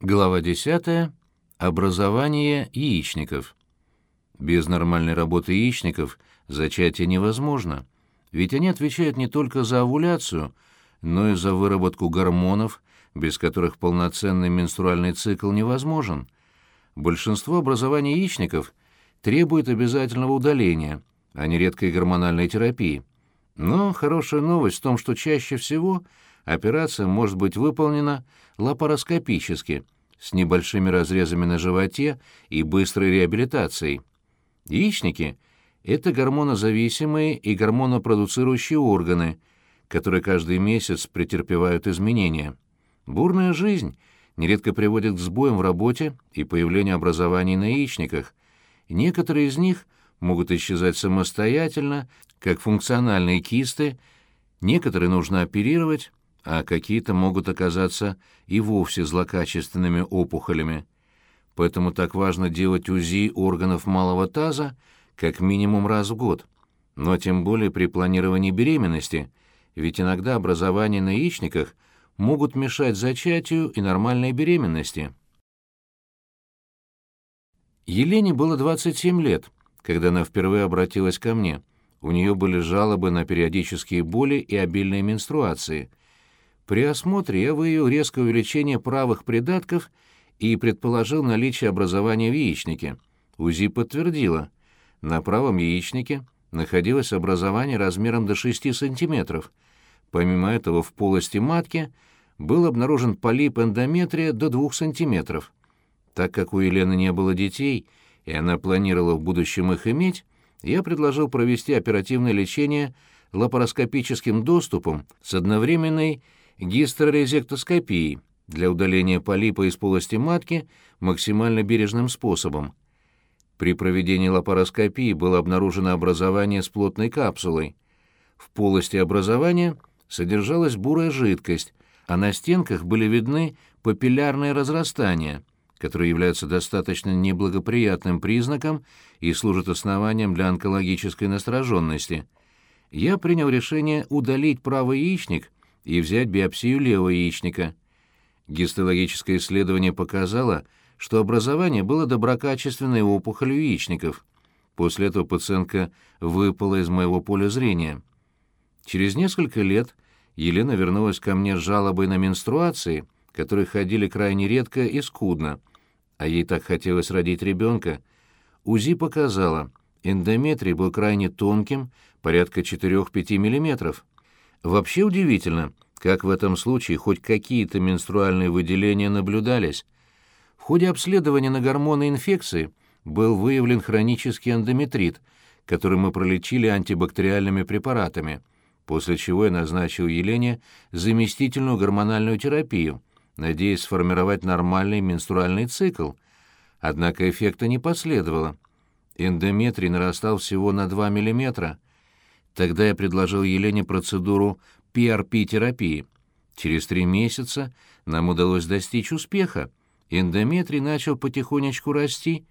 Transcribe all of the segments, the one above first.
Глава 10. Образование яичников. Без нормальной работы яичников зачатие невозможно, ведь они отвечают не только за овуляцию, но и за выработку гормонов, без которых полноценный менструальный цикл невозможен. Большинство образований яичников требует обязательного удаления, а не редкой гормональной терапии. Но хорошая новость в том, что чаще всего – Операция может быть выполнена лапароскопически, с небольшими разрезами на животе и быстрой реабилитацией. Яичники – это гормонозависимые и гормонопродуцирующие органы, которые каждый месяц претерпевают изменения. Бурная жизнь нередко приводит к сбоям в работе и появлению образований на яичниках. Некоторые из них могут исчезать самостоятельно, как функциональные кисты, некоторые нужно оперировать, а какие-то могут оказаться и вовсе злокачественными опухолями. Поэтому так важно делать УЗИ органов малого таза как минимум раз в год, но тем более при планировании беременности, ведь иногда образования на яичниках могут мешать зачатию и нормальной беременности. Елене было 27 лет, когда она впервые обратилась ко мне. У нее были жалобы на периодические боли и обильные менструации. При осмотре я выявил резкое увеличение правых придатков и предположил наличие образования в яичнике. УЗИ подтвердило. На правом яичнике находилось образование размером до 6 сантиметров. Помимо этого в полости матки был обнаружен полип эндометрия до 2 сантиметров. Так как у Елены не было детей, и она планировала в будущем их иметь, я предложил провести оперативное лечение лапароскопическим доступом с одновременной гистерорезектоскопии для удаления полипа из полости матки максимально бережным способом. При проведении лапароскопии было обнаружено образование с плотной капсулой. В полости образования содержалась бурая жидкость, а на стенках были видны папиллярные разрастания, которые являются достаточно неблагоприятным признаком и служат основанием для онкологической настороженности. Я принял решение удалить правый яичник и взять биопсию левого яичника. Гистологическое исследование показало, что образование было доброкачественной опухолью яичников. После этого пациентка выпала из моего поля зрения. Через несколько лет Елена вернулась ко мне с жалобой на менструации, которые ходили крайне редко и скудно, а ей так хотелось родить ребенка. УЗИ показало, эндометрий был крайне тонким, порядка 4-5 миллиметров. Вообще удивительно, как в этом случае хоть какие-то менструальные выделения наблюдались. В ходе обследования на гормоны инфекции был выявлен хронический эндометрит, который мы пролечили антибактериальными препаратами, после чего я назначил Елене заместительную гормональную терапию, надеясь сформировать нормальный менструальный цикл. Однако эффекта не последовало. Эндометрий нарастал всего на 2 миллиметра. Тогда я предложил Елене процедуру PRP-терапии. Через три месяца нам удалось достичь успеха. Эндометрий начал потихонечку расти,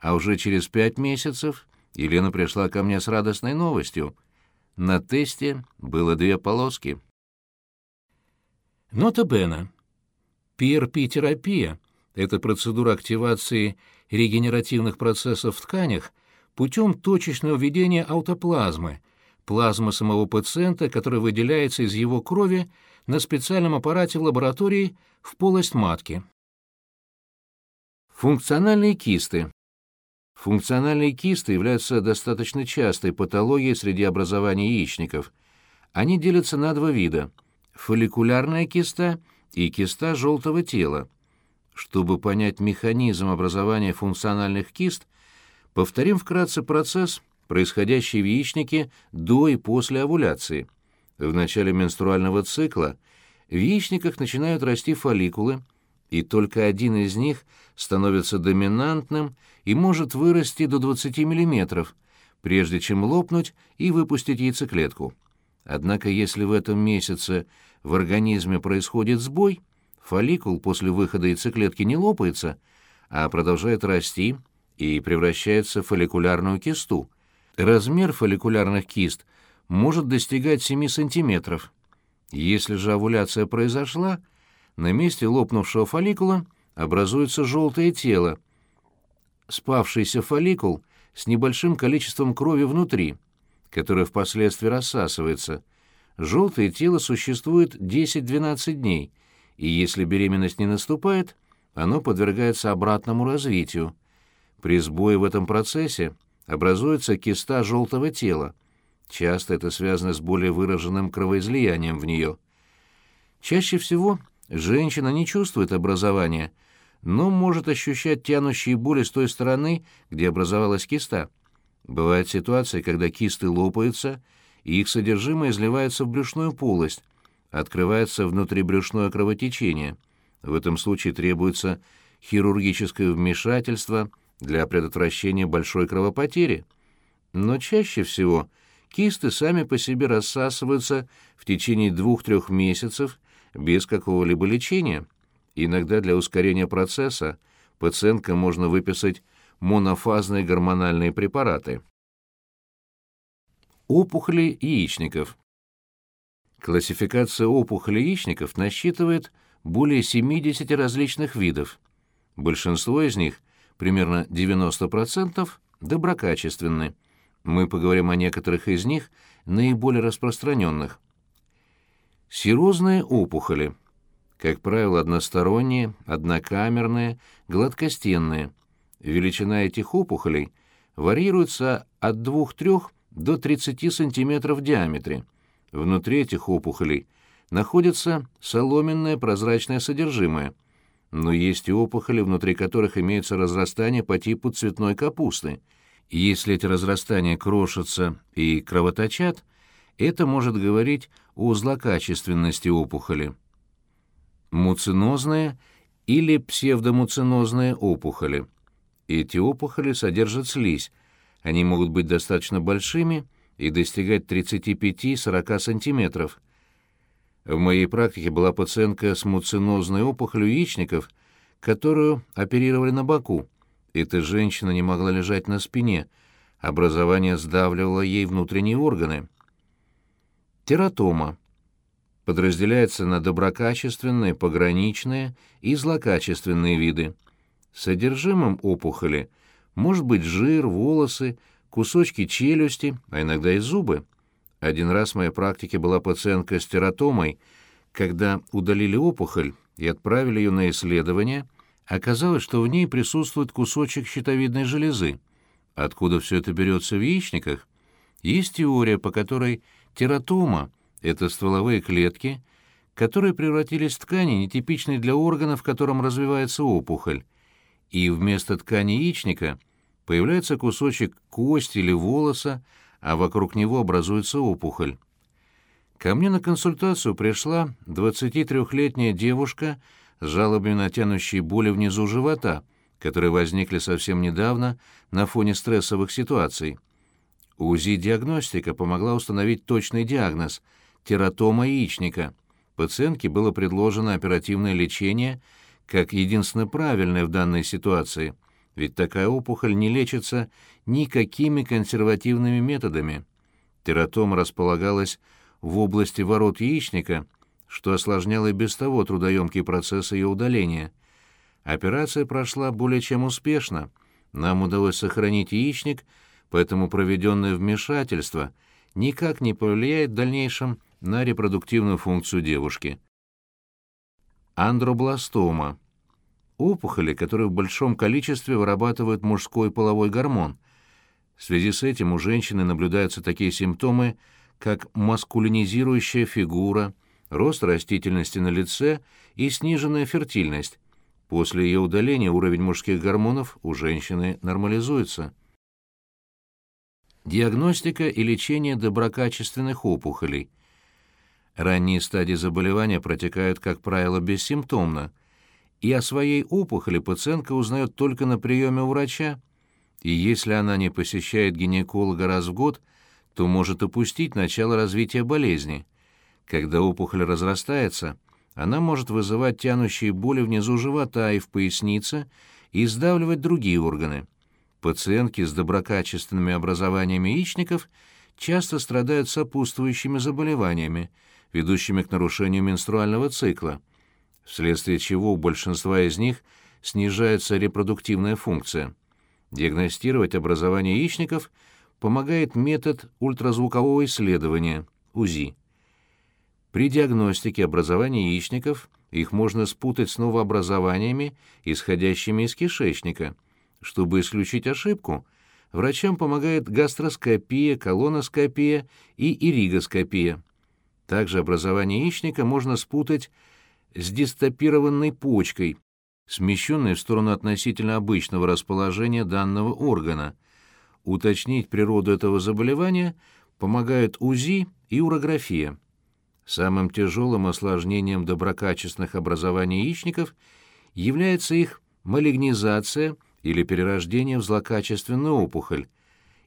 а уже через пять месяцев Елена пришла ко мне с радостной новостью. На тесте было две полоски. Нота Бена. PRP-терапия — это процедура активации регенеративных процессов в тканях путем точечного введения аутоплазмы, плазма самого пациента, которая выделяется из его крови на специальном аппарате в лаборатории в полость матки. Функциональные кисты. Функциональные кисты являются достаточно частой патологией среди образования яичников. Они делятся на два вида – фолликулярная киста и киста желтого тела. Чтобы понять механизм образования функциональных кист, повторим вкратце процесс – происходящие в яичнике до и после овуляции. В начале менструального цикла в яичниках начинают расти фолликулы, и только один из них становится доминантным и может вырасти до 20 мм, прежде чем лопнуть и выпустить яйцеклетку. Однако если в этом месяце в организме происходит сбой, фолликул после выхода яйцеклетки не лопается, а продолжает расти и превращается в фолликулярную кисту, Размер фолликулярных кист может достигать 7 см. Если же овуляция произошла, на месте лопнувшего фолликула образуется желтое тело, спавшийся фолликул с небольшим количеством крови внутри, которое впоследствии рассасывается. Желтое тело существует 10-12 дней, и если беременность не наступает, оно подвергается обратному развитию. При сбое в этом процессе образуется киста желтого тела. Часто это связано с более выраженным кровоизлиянием в нее. Чаще всего женщина не чувствует образования, но может ощущать тянущие боли с той стороны, где образовалась киста. Бывают ситуации, когда кисты лопаются, и их содержимое изливается в брюшную полость, открывается внутрибрюшное кровотечение. В этом случае требуется хирургическое вмешательство для предотвращения большой кровопотери. Но чаще всего кисты сами по себе рассасываются в течение двух-трех месяцев без какого-либо лечения. Иногда для ускорения процесса пациентка можно выписать монофазные гормональные препараты. Опухоли яичников. Классификация опухолей яичников насчитывает более 70 различных видов. Большинство из них, примерно 90%, доброкачественны. Мы поговорим о некоторых из них, наиболее распространенных. Серозные опухоли. Как правило, односторонние, однокамерные, гладкостенные. Величина этих опухолей варьируется от 2-3 до 30 см в диаметре. Внутри этих опухолей находится соломенное прозрачное содержимое, но есть и опухоли, внутри которых имеются разрастания по типу цветной капусты. Если эти разрастания крошатся и кровоточат, это может говорить о злокачественности опухоли. Муцинозные или псевдомуцинозные опухоли. Эти опухоли содержат слизь, они могут быть достаточно большими и достигать 35-40 см. В моей практике была пациентка с муцинозной опухолью яичников, которую оперировали на боку. Эта женщина не могла лежать на спине, образование сдавливало ей внутренние органы. Тератома. Подразделяется на доброкачественные, пограничные и злокачественные виды. Содержимым опухоли может быть жир, волосы, кусочки челюсти, а иногда и зубы. Один раз в моей практике была пациентка с тератомой, когда удалили опухоль и отправили ее на исследование, оказалось, что в ней присутствует кусочек щитовидной железы. Откуда все это берется в яичниках? Есть теория, по которой Тератома — это стволовые клетки, которые превратились в ткани, нетипичные для органа, в котором развивается опухоль, и вместо ткани яичника появляется кусочек кости или волоса, а вокруг него образуется опухоль. Ко мне на консультацию пришла 23-летняя девушка с жалобами на тянущие боли внизу живота, которые возникли совсем недавно на фоне стрессовых ситуаций. УЗИ-диагностика помогла установить точный диагноз – тератома яичника. Пациентке было предложено оперативное лечение как единственно правильное в данной ситуации, ведь такая опухоль не лечится никакими консервативными методами. Тератома располагалась в области ворот яичника, что осложняло и без того трудоемкий процесс ее удаления. Операция прошла более чем успешно. Нам удалось сохранить яичник – поэтому проведенное вмешательство никак не повлияет в дальнейшем на репродуктивную функцию девушки. Андробластома. Опухоли, которые в большом количестве вырабатывают мужской половой гормон. В связи с этим у женщины наблюдаются такие симптомы, как маскулинизирующая фигура, рост растительности на лице и сниженная фертильность. После ее удаления уровень мужских гормонов у женщины нормализуется. Диагностика и лечение доброкачественных опухолей. Ранние стадии заболевания протекают, как правило, бессимптомно, и о своей опухоли пациентка узнает только на приеме у врача, и если она не посещает гинеколога раз в год, то может упустить начало развития болезни. Когда опухоль разрастается, она может вызывать тянущие боли внизу живота и в пояснице и сдавливать другие органы. Пациентки с доброкачественными образованиями яичников часто страдают сопутствующими заболеваниями, ведущими к нарушению менструального цикла, вследствие чего у большинства из них снижается репродуктивная функция. Диагностировать образование яичников помогает метод ультразвукового исследования, УЗИ. При диагностике образования яичников их можно спутать с новообразованиями, исходящими из кишечника. Чтобы исключить ошибку, врачам помогает гастроскопия, колоноскопия и иригоскопия. Также образование яичника можно спутать с дистопированной почкой, смещенной в сторону относительно обычного расположения данного органа. Уточнить природу этого заболевания помогают УЗИ и урография. Самым тяжелым осложнением доброкачественных образований яичников является их малигнизация или перерождение в злокачественную опухоль.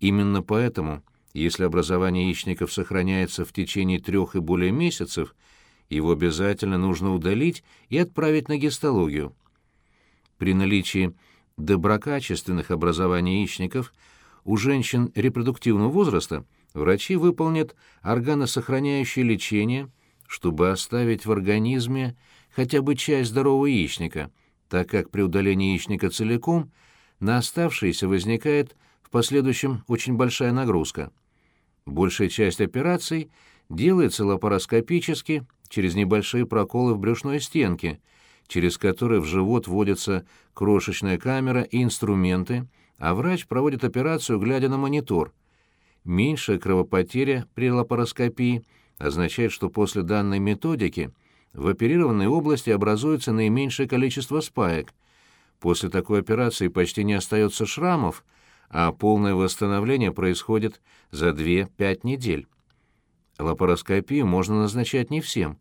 Именно поэтому, если образование яичников сохраняется в течение трех и более месяцев, его обязательно нужно удалить и отправить на гистологию. При наличии доброкачественных образований яичников у женщин репродуктивного возраста – врачи выполнят органосохраняющее лечение, чтобы оставить в организме хотя бы часть здорового яичника, так как при удалении яичника целиком на оставшиеся возникает в последующем очень большая нагрузка. Большая часть операций делается лапароскопически через небольшие проколы в брюшной стенке, через которые в живот вводится крошечная камера и инструменты, а врач проводит операцию, глядя на монитор – Меньшая кровопотеря при лапароскопии означает, что после данной методики в оперированной области образуется наименьшее количество спаек. После такой операции почти не остается шрамов, а полное восстановление происходит за 2-5 недель. Лапароскопию можно назначать не всем.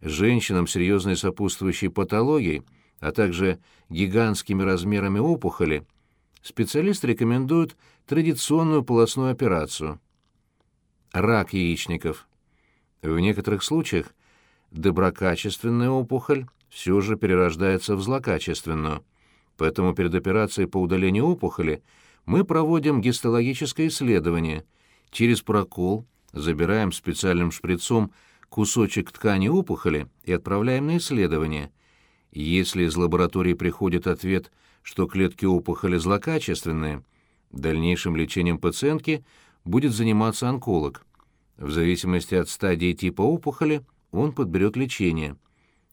Женщинам серьезной сопутствующей патологией, а также гигантскими размерами опухоли – специалисты рекомендуют традиционную полостную операцию. Рак яичников. В некоторых случаях доброкачественная опухоль все же перерождается в злокачественную. Поэтому перед операцией по удалению опухоли мы проводим гистологическое исследование. Через прокол забираем специальным шприцом кусочек ткани опухоли и отправляем на исследование. Если из лаборатории приходит ответ – что клетки опухоли злокачественные, дальнейшим лечением пациентки будет заниматься онколог. В зависимости от стадии типа опухоли он подберет лечение.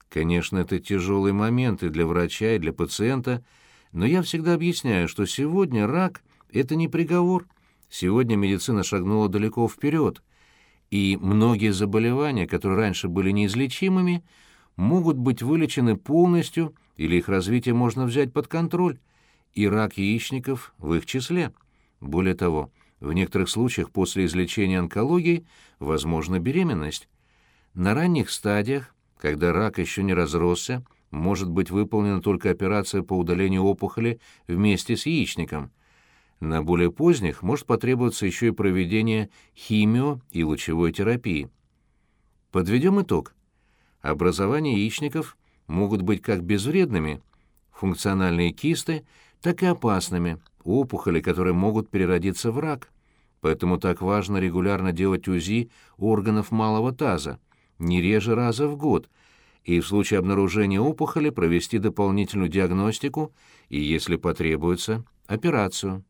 Конечно, это тяжелый момент и для врача, и для пациента, но я всегда объясняю, что сегодня рак – это не приговор. Сегодня медицина шагнула далеко вперед, и многие заболевания, которые раньше были неизлечимыми, могут быть вылечены полностью – или их развитие можно взять под контроль, и рак яичников в их числе. Более того, в некоторых случаях после излечения онкологии возможна беременность. На ранних стадиях, когда рак еще не разросся, может быть выполнена только операция по удалению опухоли вместе с яичником. На более поздних может потребоваться еще и проведение химио- и лучевой терапии. Подведем итог. Образование яичников могут быть как безвредными, функциональные кисты, так и опасными, опухоли, которые могут переродиться в рак. Поэтому так важно регулярно делать УЗИ органов малого таза, не реже раза в год, и в случае обнаружения опухоли провести дополнительную диагностику и, если потребуется, операцию.